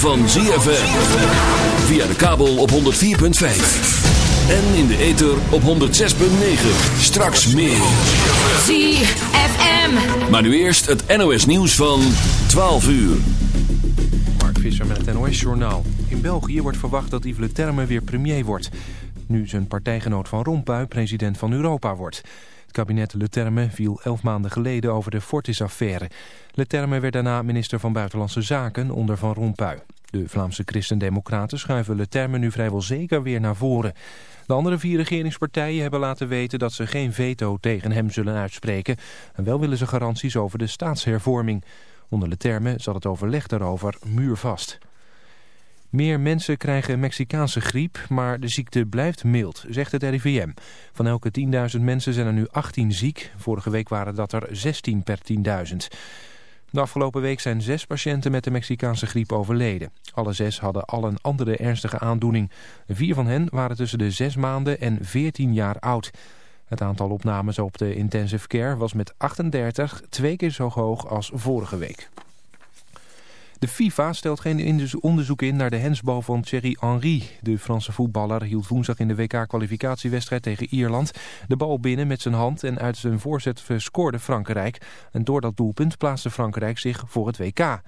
Van ZFM. Via de kabel op 104.5. En in de ether op 106.9. Straks meer. ZFM. Maar nu eerst het NOS nieuws van 12 uur. Mark Visser met het NOS-journaal. In België wordt verwacht dat Yves Le Terme weer premier wordt. Nu zijn partijgenoot Van Rompuy president van Europa wordt. Het kabinet Le Terme viel elf maanden geleden over de Fortis-affaire. Le Terme werd daarna minister van Buitenlandse Zaken onder Van Rompuy. De Vlaamse Christen-Democraten schuiven Le Terme nu vrijwel zeker weer naar voren. De andere vier regeringspartijen hebben laten weten dat ze geen veto tegen hem zullen uitspreken. En wel willen ze garanties over de staatshervorming. Onder Le Terme zat het overleg daarover muurvast. Meer mensen krijgen Mexicaanse griep, maar de ziekte blijft mild, zegt het RIVM. Van elke 10.000 mensen zijn er nu 18 ziek. Vorige week waren dat er 16 per 10.000. De afgelopen week zijn zes patiënten met de Mexicaanse griep overleden. Alle zes hadden al een andere ernstige aandoening. Vier van hen waren tussen de 6 maanden en 14 jaar oud. Het aantal opnames op de intensive care was met 38 twee keer zo hoog als vorige week. De FIFA stelt geen onderzoek in naar de hensbal van Thierry Henry. De Franse voetballer hield woensdag in de WK-kwalificatiewedstrijd tegen Ierland de bal binnen met zijn hand en uit zijn voorzet scoorde Frankrijk. En door dat doelpunt plaatste Frankrijk zich voor het WK. De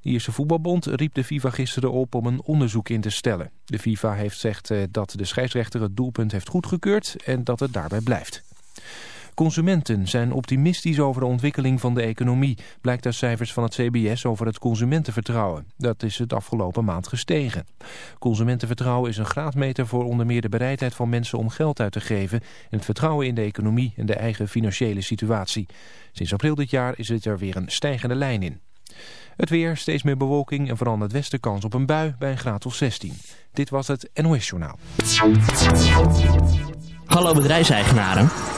Ierse voetbalbond riep de FIFA gisteren op om een onderzoek in te stellen. De FIFA heeft zegt dat de scheidsrechter het doelpunt heeft goedgekeurd en dat het daarbij blijft. Consumenten zijn optimistisch over de ontwikkeling van de economie, blijkt uit cijfers van het CBS over het consumentenvertrouwen. Dat is het afgelopen maand gestegen. Consumentenvertrouwen is een graadmeter voor onder meer de bereidheid van mensen om geld uit te geven en het vertrouwen in de economie en de eigen financiële situatie. Sinds april dit jaar is het er weer een stijgende lijn in. Het weer, steeds meer bewolking en vooral het westen kans op een bui bij een graad of 16. Dit was het NOS Journaal. Hallo bedrijfseigenaren.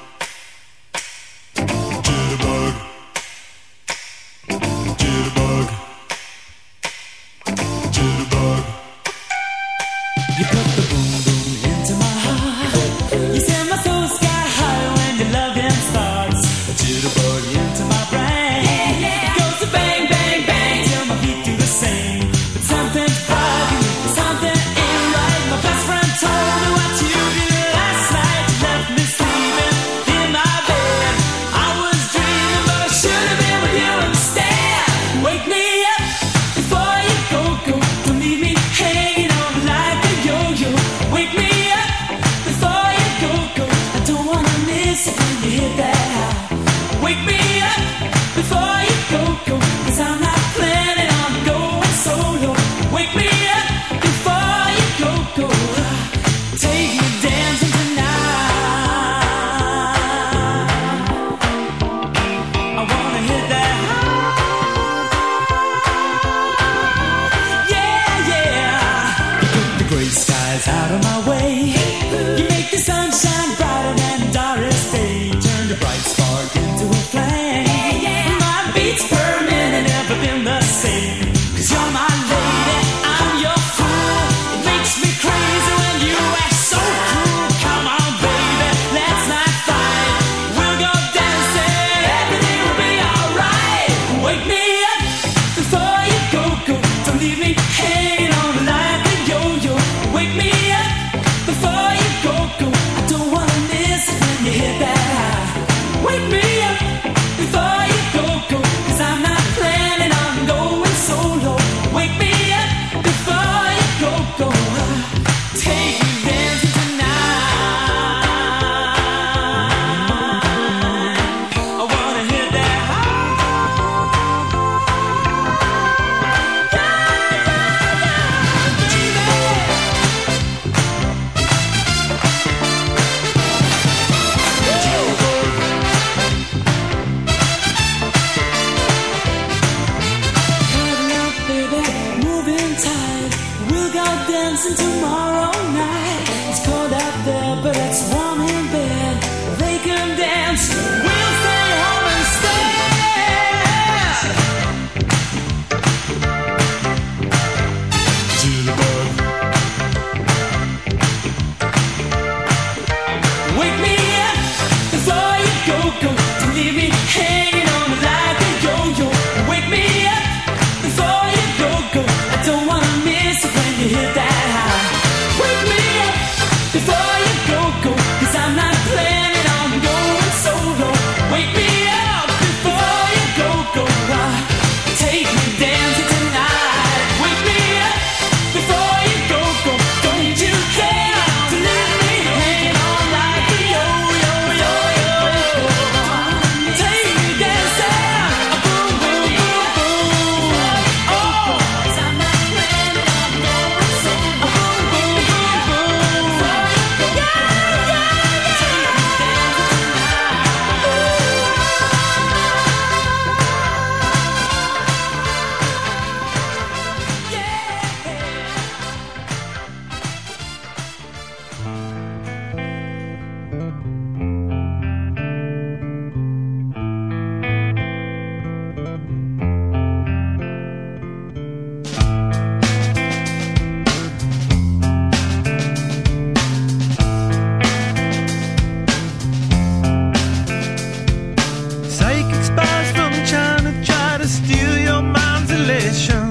Psychic spies from China try to steal your mind's elation.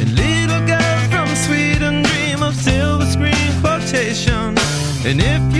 And little girls from Sweden dream of silver screen quotation. And if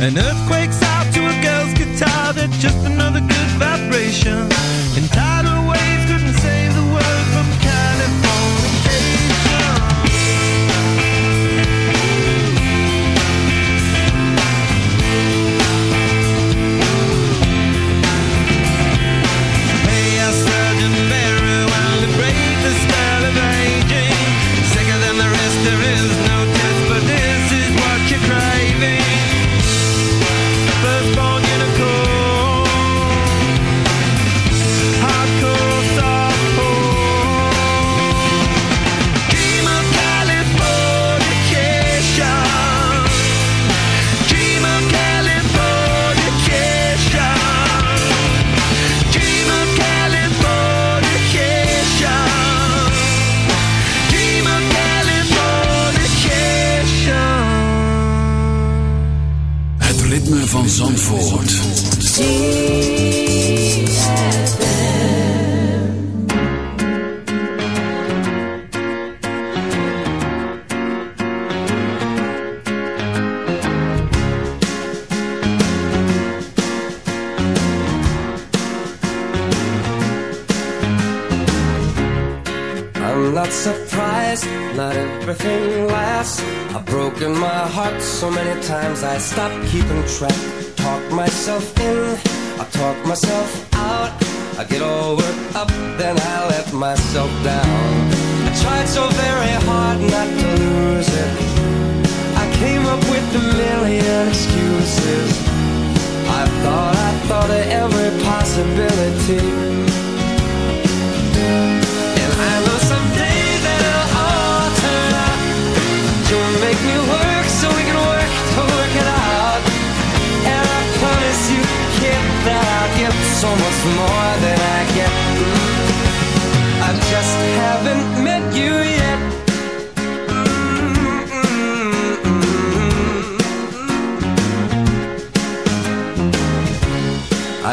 And then thought, I thought of every possibility.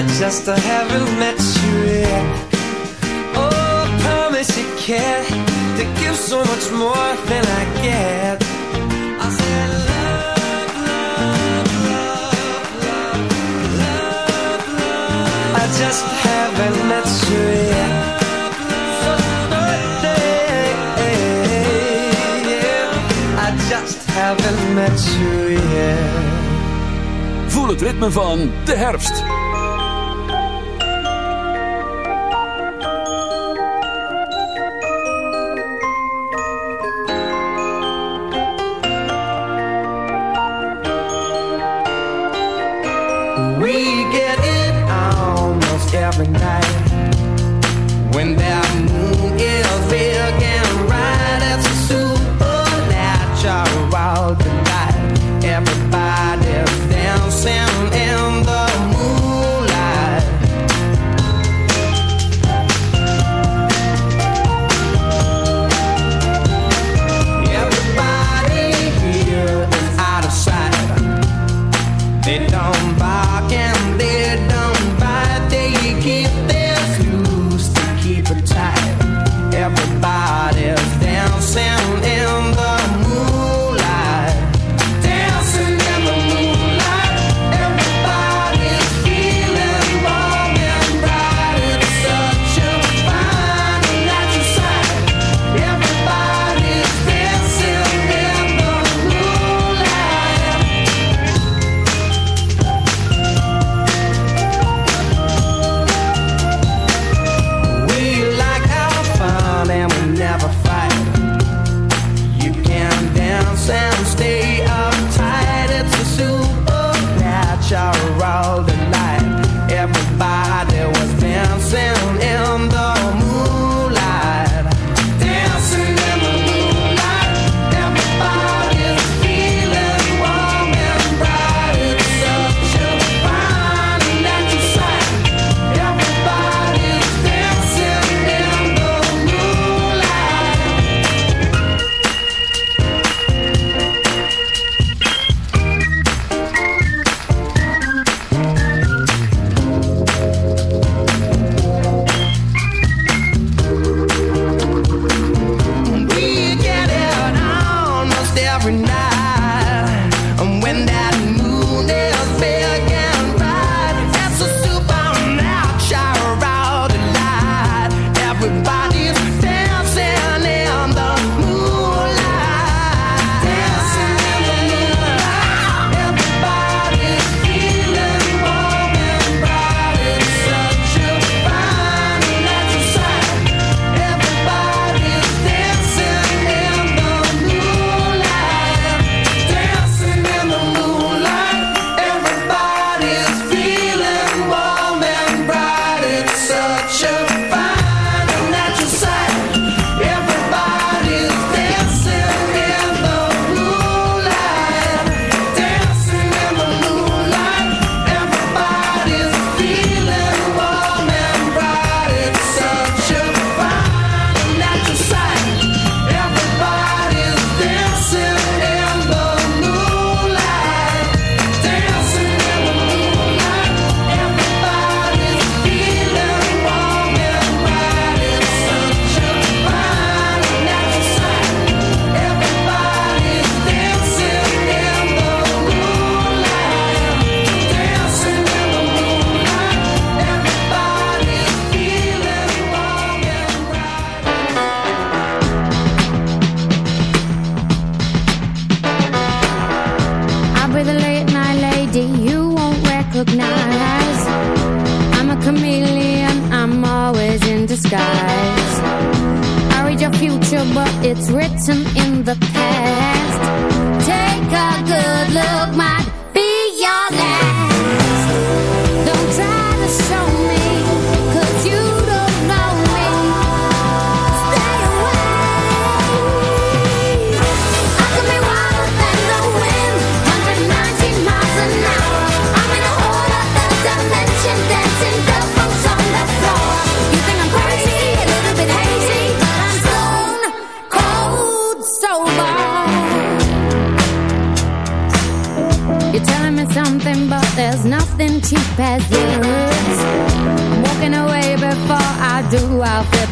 I just I haven't met you yet. Oh, I promise you care To give so much more than I get. I said love, love, love, love, love, love. I just haven't met you yet. I just haven't met you yet. Voel het ritme van de herfst.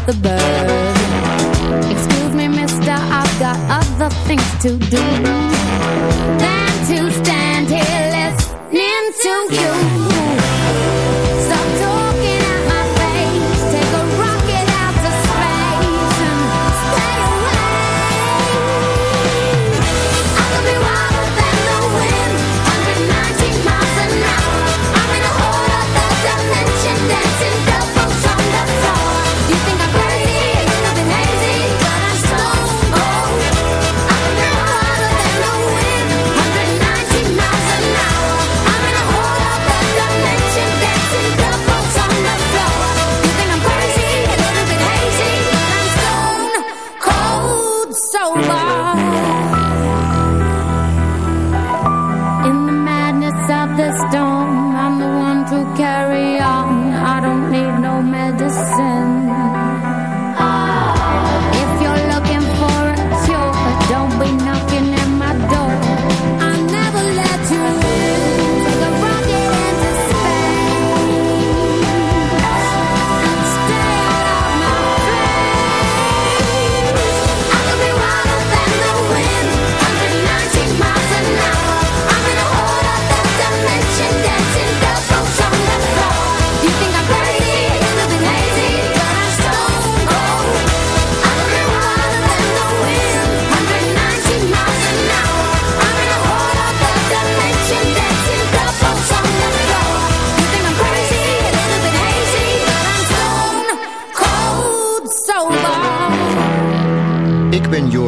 the bird. Excuse me, mister, I've got other things to do.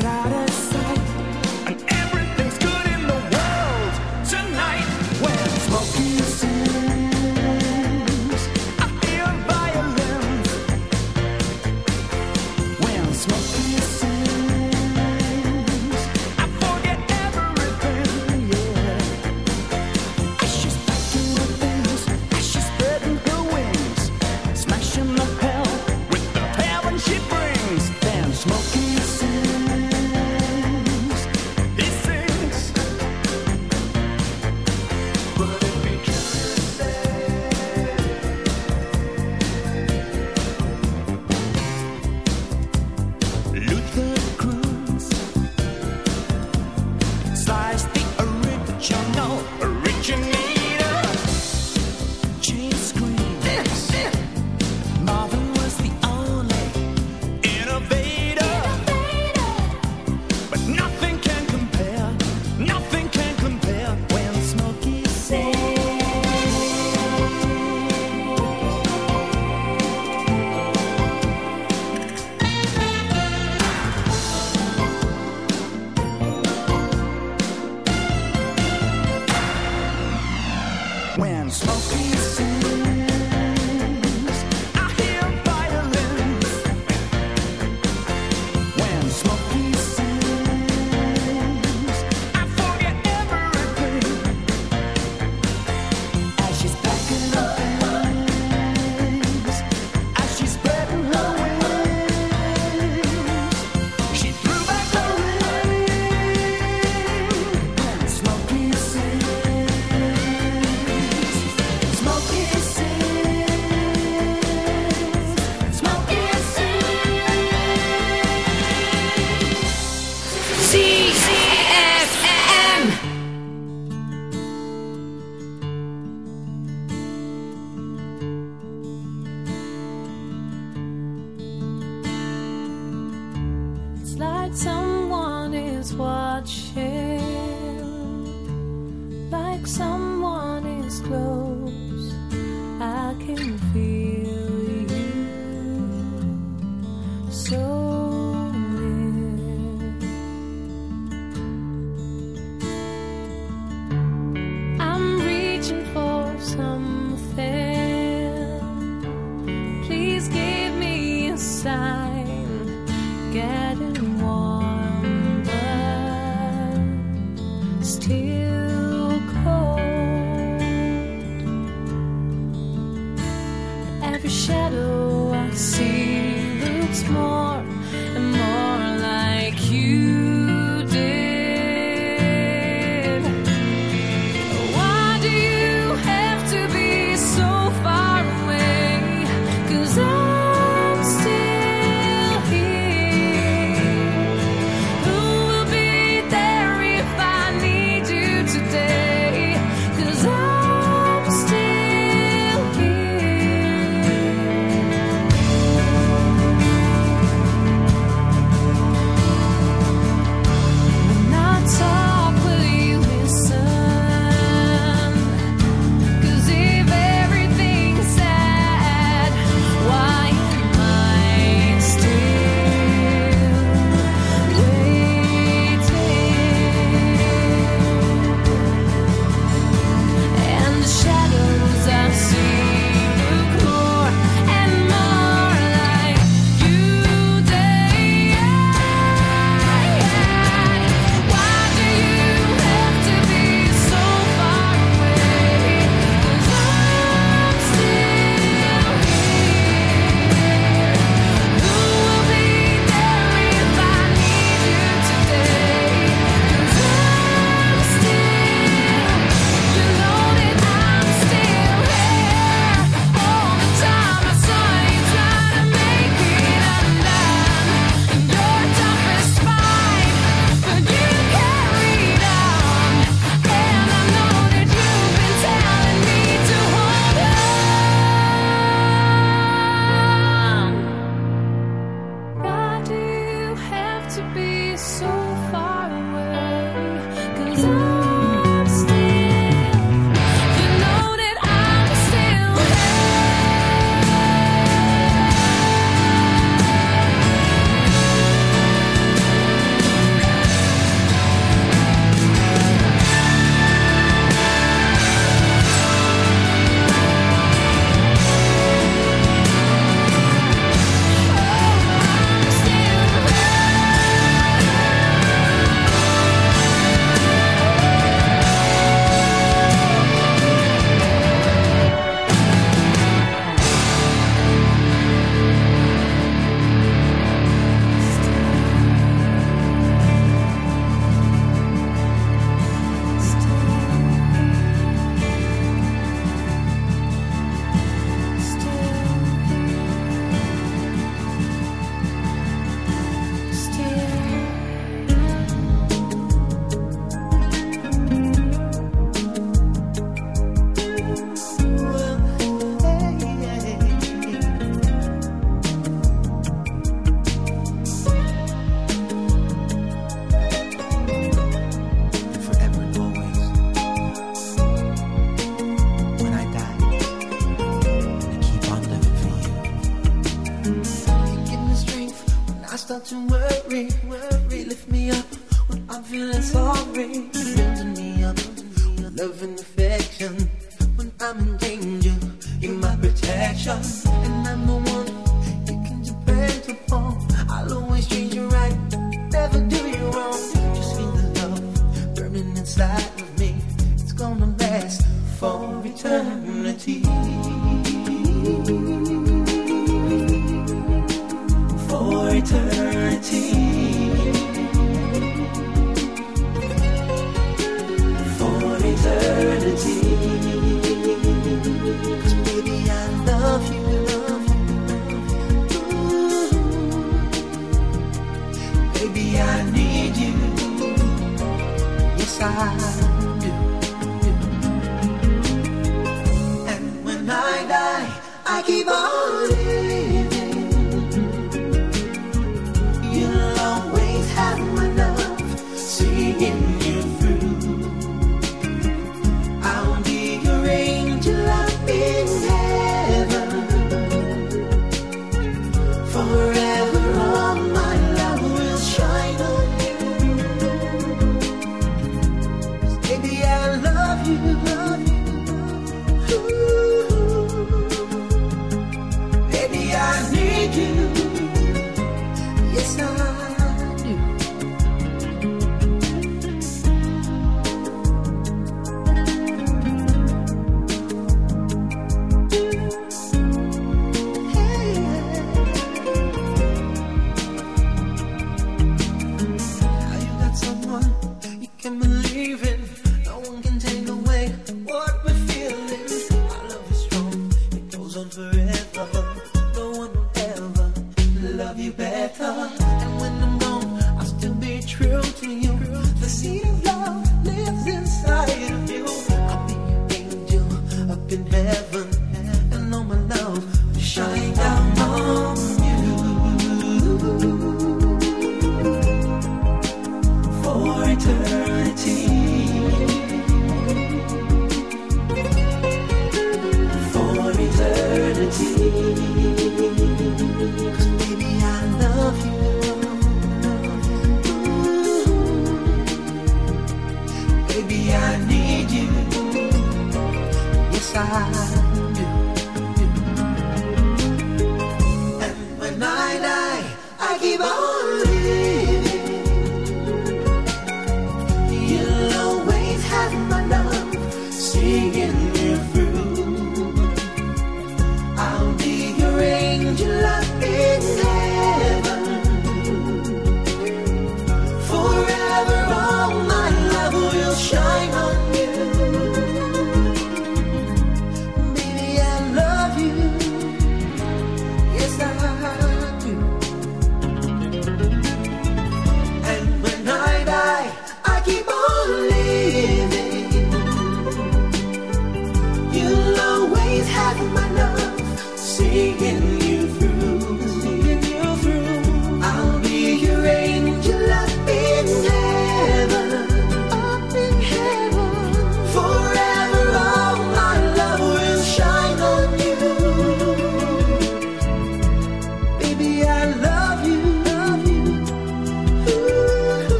try to